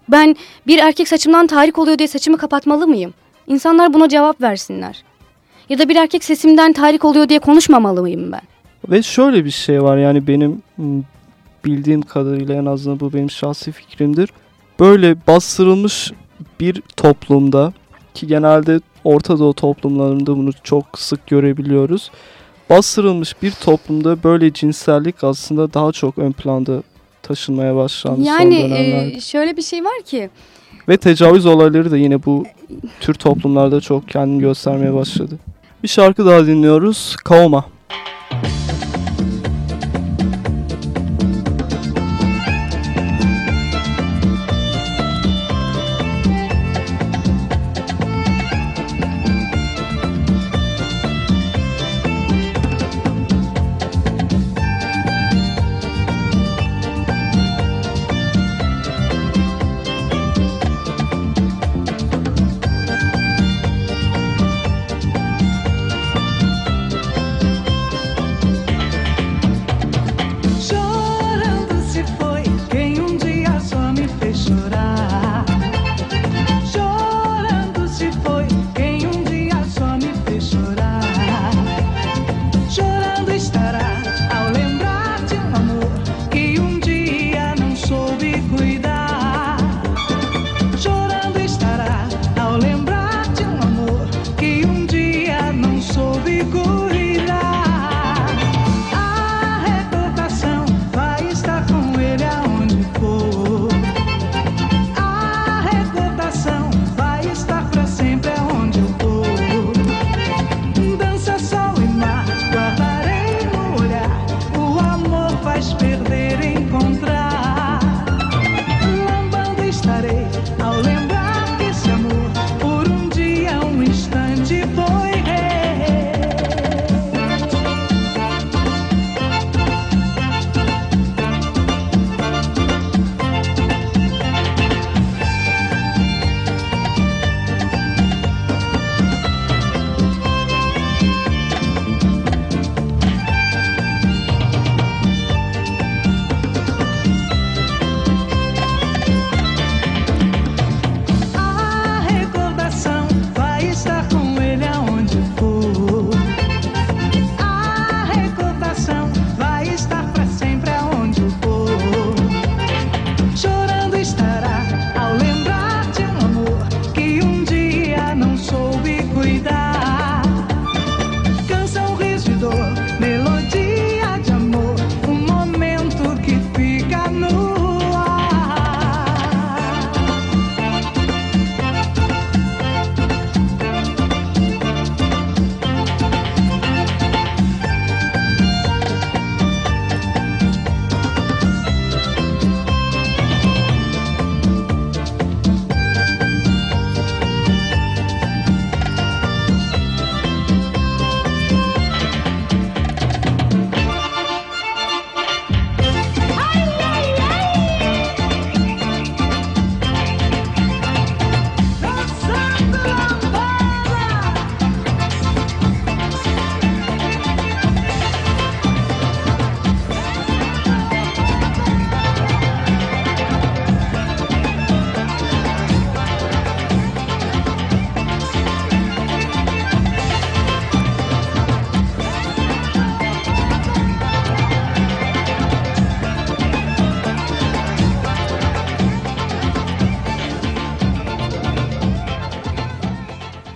ben bir erkek saçımdan tahrik oluyor diye saçımı kapatmalı mıyım? İnsanlar buna cevap versinler. Ya da bir erkek sesimden tahrik oluyor diye konuşmamalı mıyım ben? Ve şöyle bir şey var yani benim bildiğim kadarıyla en azından bu benim şahsi fikrimdir. Böyle bastırılmış bir toplumda ki genelde Orta Doğu toplumlarında bunu çok sık görebiliyoruz. Bastırılmış bir toplumda böyle cinsellik aslında daha çok ön planda taşınmaya başlandı yani, son dönemlerde. Yani e, şöyle bir şey var ki. Ve tecavüz olayları da yine bu tür toplumlarda çok kendini göstermeye başladı. Bir şarkı daha dinliyoruz. Kaoma.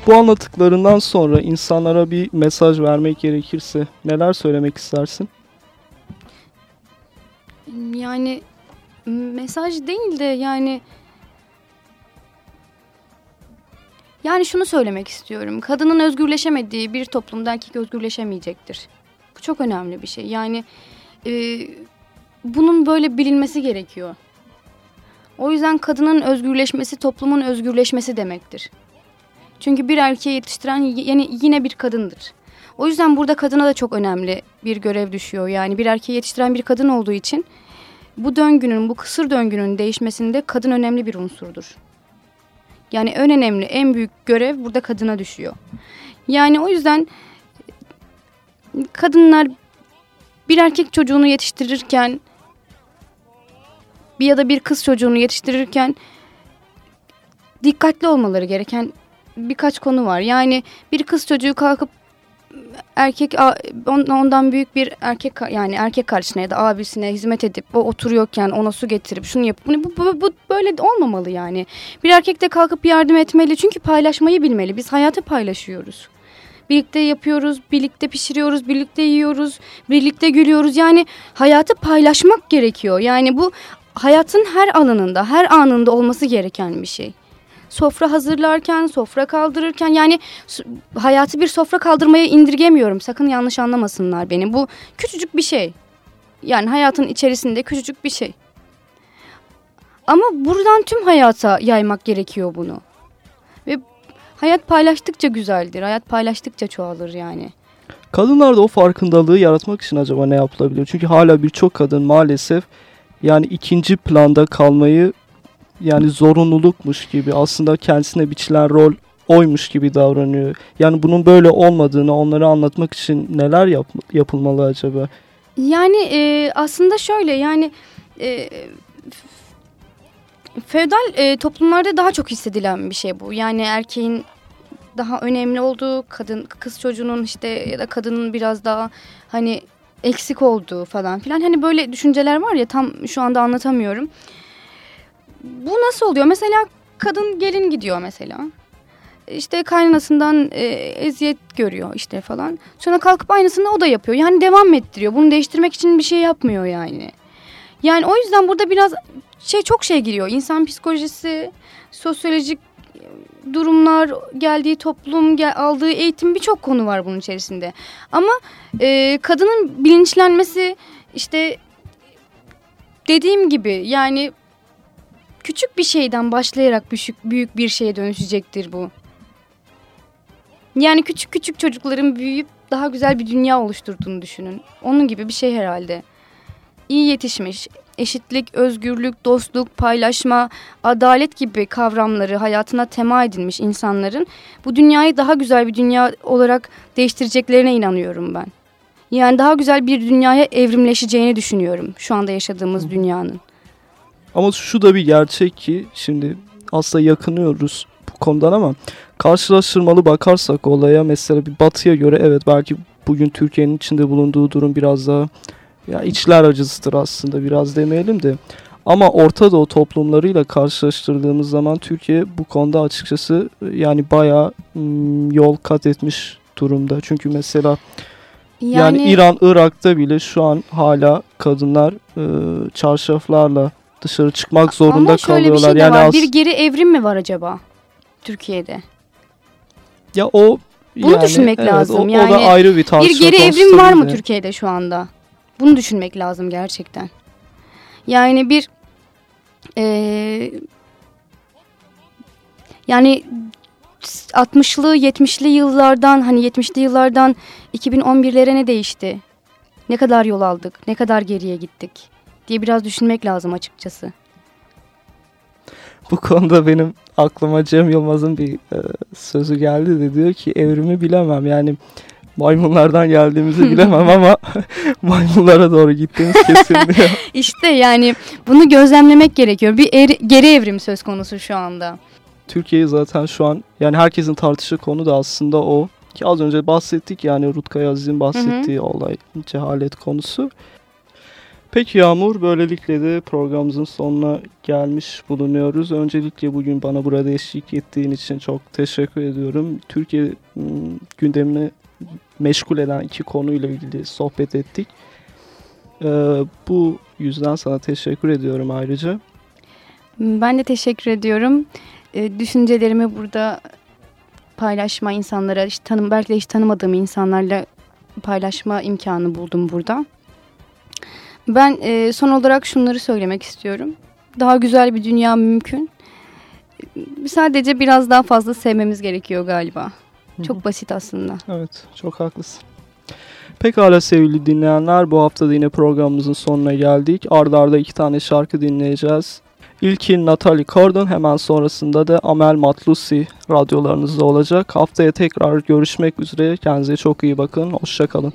Bu anlattıklarından sonra insanlara bir mesaj vermek gerekirse neler söylemek istersin? Yani mesaj değil de yani yani şunu söylemek istiyorum. Kadının özgürleşemediği bir toplumda erkek özgürleşemeyecektir. Bu çok önemli bir şey. Yani e, bunun böyle bilinmesi gerekiyor. O yüzden kadının özgürleşmesi toplumun özgürleşmesi demektir. Çünkü bir erkeği yetiştiren yani yine bir kadındır. O yüzden burada kadına da çok önemli bir görev düşüyor. Yani bir erkeği yetiştiren bir kadın olduğu için bu döngünün, bu kısır döngünün değişmesinde kadın önemli bir unsurdur. Yani en önemli, en büyük görev burada kadına düşüyor. Yani o yüzden kadınlar bir erkek çocuğunu yetiştirirken bir ya da bir kız çocuğunu yetiştirirken dikkatli olmaları gereken birkaç konu var. Yani bir kız çocuğu kalkıp erkek ondan büyük bir erkek yani erkek kardeşine ya da abisine hizmet edip o oturuyorken ona su getirip şunu yapıp bu, bu, bu böyle olmamalı yani. Bir erkek de kalkıp yardım etmeli çünkü paylaşmayı bilmeli. Biz hayatı paylaşıyoruz. Birlikte yapıyoruz, birlikte pişiriyoruz, birlikte yiyoruz, birlikte gülüyoruz. Yani hayatı paylaşmak gerekiyor. Yani bu hayatın her alanında, her anında olması gereken bir şey sofra hazırlarken, sofra kaldırırken yani hayatı bir sofra kaldırmaya indirgemiyorum. Sakın yanlış anlamasınlar beni. Bu küçücük bir şey. Yani hayatın içerisinde küçücük bir şey. Ama buradan tüm hayata yaymak gerekiyor bunu. Ve hayat paylaştıkça güzeldir. Hayat paylaştıkça çoğalır yani. Kadınlarda o farkındalığı yaratmak için acaba ne yapılabilir? Çünkü hala birçok kadın maalesef yani ikinci planda kalmayı yani zorunlulukmuş gibi aslında kendisine biçilen rol oymuş gibi davranıyor. Yani bunun böyle olmadığını onlara anlatmak için neler yap yapılmalı acaba? Yani e, aslında şöyle yani e, feodal e, toplumlarda daha çok hissedilen bir şey bu. Yani erkeğin daha önemli olduğu, kadın kız çocuğunun işte ya da kadının biraz daha hani eksik olduğu falan filan. Hani böyle düşünceler var ya tam şu anda anlatamıyorum bu nasıl oluyor? Mesela kadın gelin gidiyor mesela. İşte kaynanasından e, eziyet görüyor işte falan. Sonra kalkıp aynısını o da yapıyor. Yani devam ettiriyor. Bunu değiştirmek için bir şey yapmıyor yani. Yani o yüzden burada biraz şey çok şey giriyor. İnsan psikolojisi, sosyolojik durumlar, geldiği toplum, gel, aldığı eğitim birçok konu var bunun içerisinde. Ama e, kadının bilinçlenmesi işte dediğim gibi yani Küçük bir şeyden başlayarak büyük, büyük bir şeye dönüşecektir bu. Yani küçük küçük çocukların büyüyüp daha güzel bir dünya oluşturduğunu düşünün. Onun gibi bir şey herhalde. İyi yetişmiş, eşitlik, özgürlük, dostluk, paylaşma, adalet gibi kavramları hayatına tema edilmiş insanların bu dünyayı daha güzel bir dünya olarak değiştireceklerine inanıyorum ben. Yani daha güzel bir dünyaya evrimleşeceğini düşünüyorum şu anda yaşadığımız dünyanın. Ama şu da bir gerçek ki şimdi aslında yakınıyoruz bu konudan ama karşılaştırmalı bakarsak olaya mesela bir batıya göre evet belki bugün Türkiye'nin içinde bulunduğu durum biraz daha ya içler acısıdır aslında biraz demeyelim de ama Orta Doğu toplumlarıyla karşılaştırdığımız zaman Türkiye bu konuda açıkçası yani bayağı yol kat etmiş durumda. Çünkü mesela yani, yani İran, Irak'ta bile şu an hala kadınlar e, çarşaflarla dışarı çıkmak zorunda Ama şöyle kalıyorlar. Bir şey yani var. Bir geri evrim mi var acaba Türkiye'de? Ya o bunu yani, düşünmek evet, lazım. O, yani o da ayrı bir tartışma. Bir geri evrim var mı Türkiye'de şu anda? Bunu düşünmek lazım gerçekten. Yani bir e, yani 60'lı 70'li yıllardan hani 70'li yıllardan 2011'lere ne değişti? Ne kadar yol aldık? Ne kadar geriye gittik? Diye biraz düşünmek lazım açıkçası. Bu konuda benim aklıma Cem Yılmaz'ın bir e, sözü geldi de diyor ki evrimi bilemem yani maymunlardan geldiğimizi [LAUGHS] bilemem ama [LAUGHS] maymunlara doğru gittiğimiz kesin diyor. [LAUGHS] işte yani bunu gözlemlemek gerekiyor. Bir er, geri evrim söz konusu şu anda. Türkiye'yi zaten şu an yani herkesin tartıştığı konu da aslında o. Ki az önce bahsettik yani Rutkay Aziz'in bahsettiği olay cehalet konusu. Peki Yağmur, böylelikle de programımızın sonuna gelmiş bulunuyoruz. Öncelikle bugün bana burada eşlik ettiğin için çok teşekkür ediyorum. Türkiye gündemini meşgul eden iki konuyla ilgili sohbet ettik. Bu yüzden sana teşekkür ediyorum ayrıca. Ben de teşekkür ediyorum. Düşüncelerimi burada paylaşma insanlara, hiç tanım, belki de hiç tanımadığım insanlarla paylaşma imkanı buldum burada. Ben e, son olarak şunları söylemek istiyorum. Daha güzel bir dünya mümkün. Sadece biraz daha fazla sevmemiz gerekiyor galiba. Çok basit aslında. Evet, çok haklısın. Pekala sevgili dinleyenler, bu hafta da yine programımızın sonuna geldik. Arda arda iki tane şarkı dinleyeceğiz. İlki Natalie Corden, hemen sonrasında da Amel Matlusi radyolarınızda olacak. Haftaya tekrar görüşmek üzere. Kendinize çok iyi bakın. Hoşçakalın.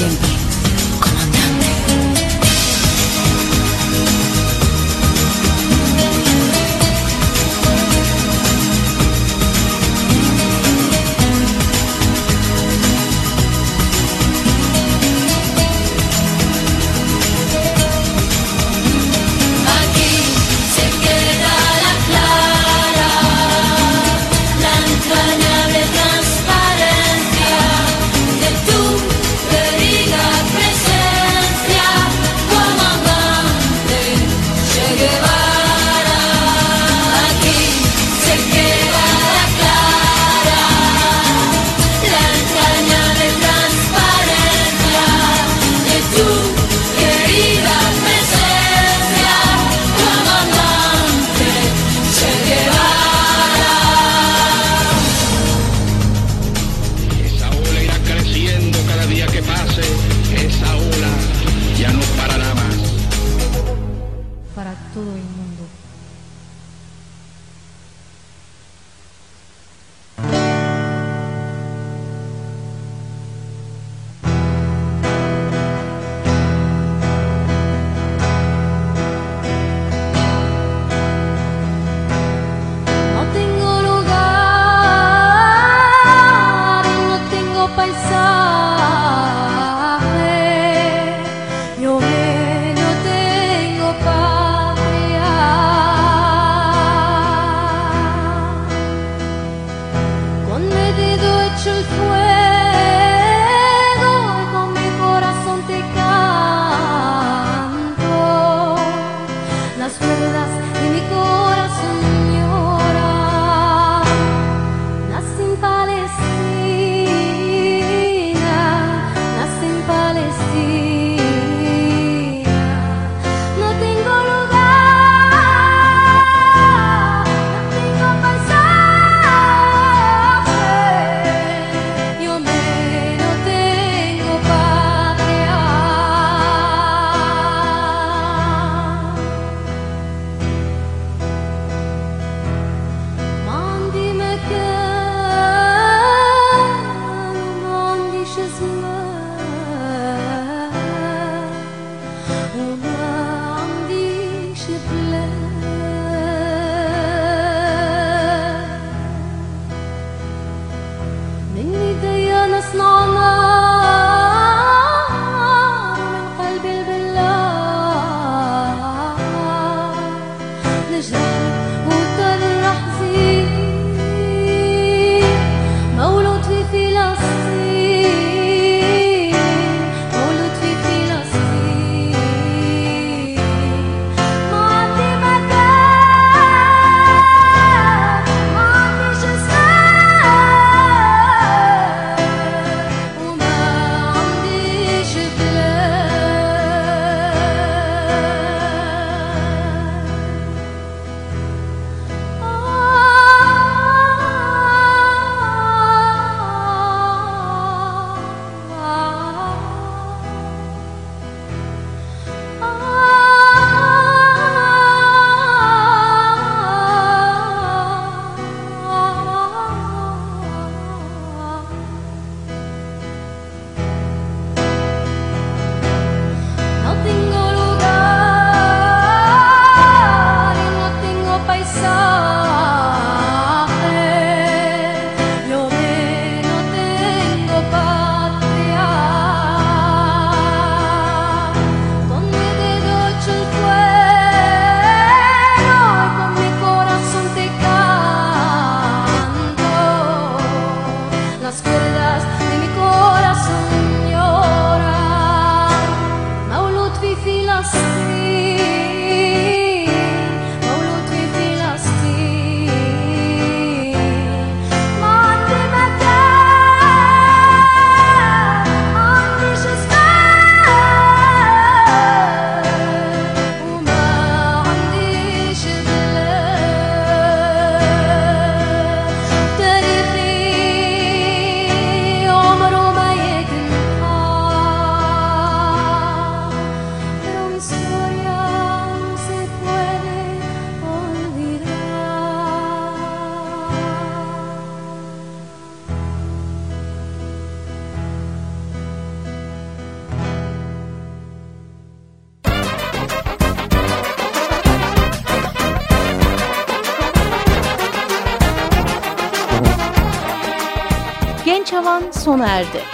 Siempre, sona erdi.